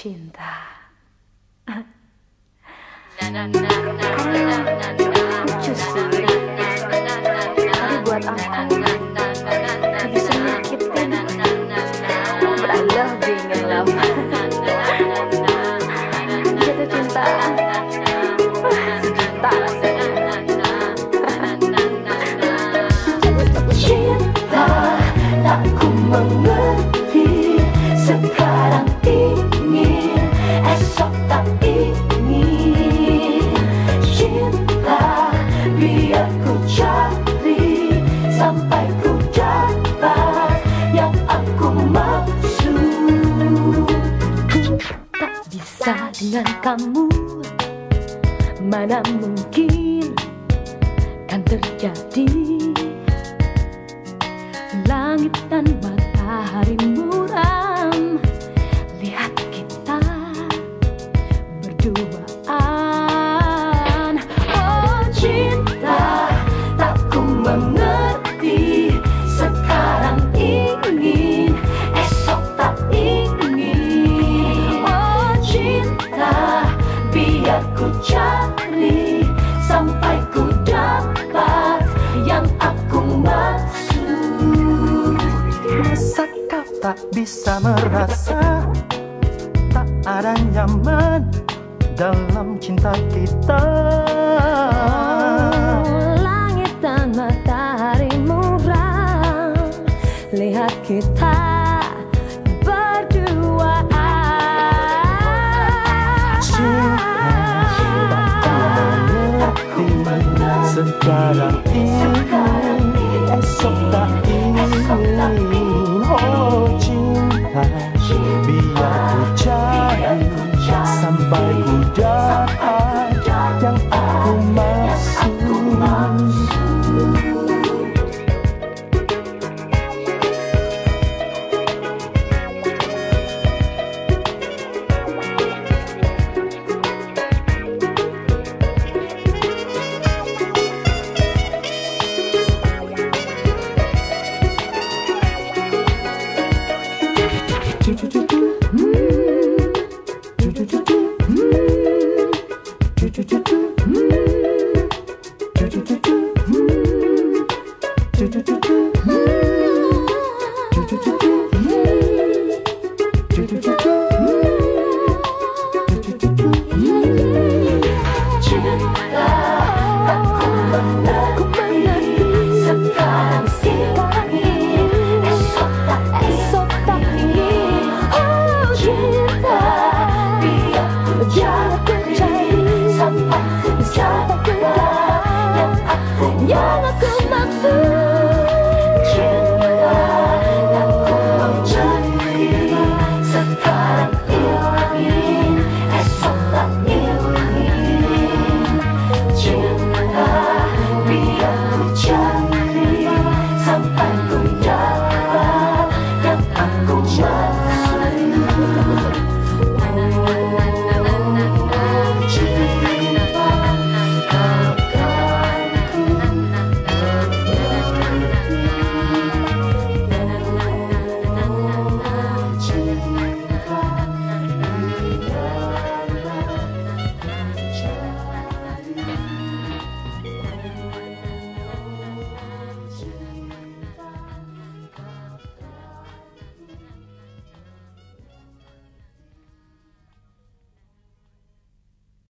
cinta. Lucu biar ku cari Sampai ku dapat Yang aku maksud. Tak bisa dengan kamu Mana mungkin kan terjadi bisa merasa Tak ada nyaman dalam cinta kita. Langit dan matahari muram Lihat kita Sekarang ingin Esok tak ingin Sampai ku do do do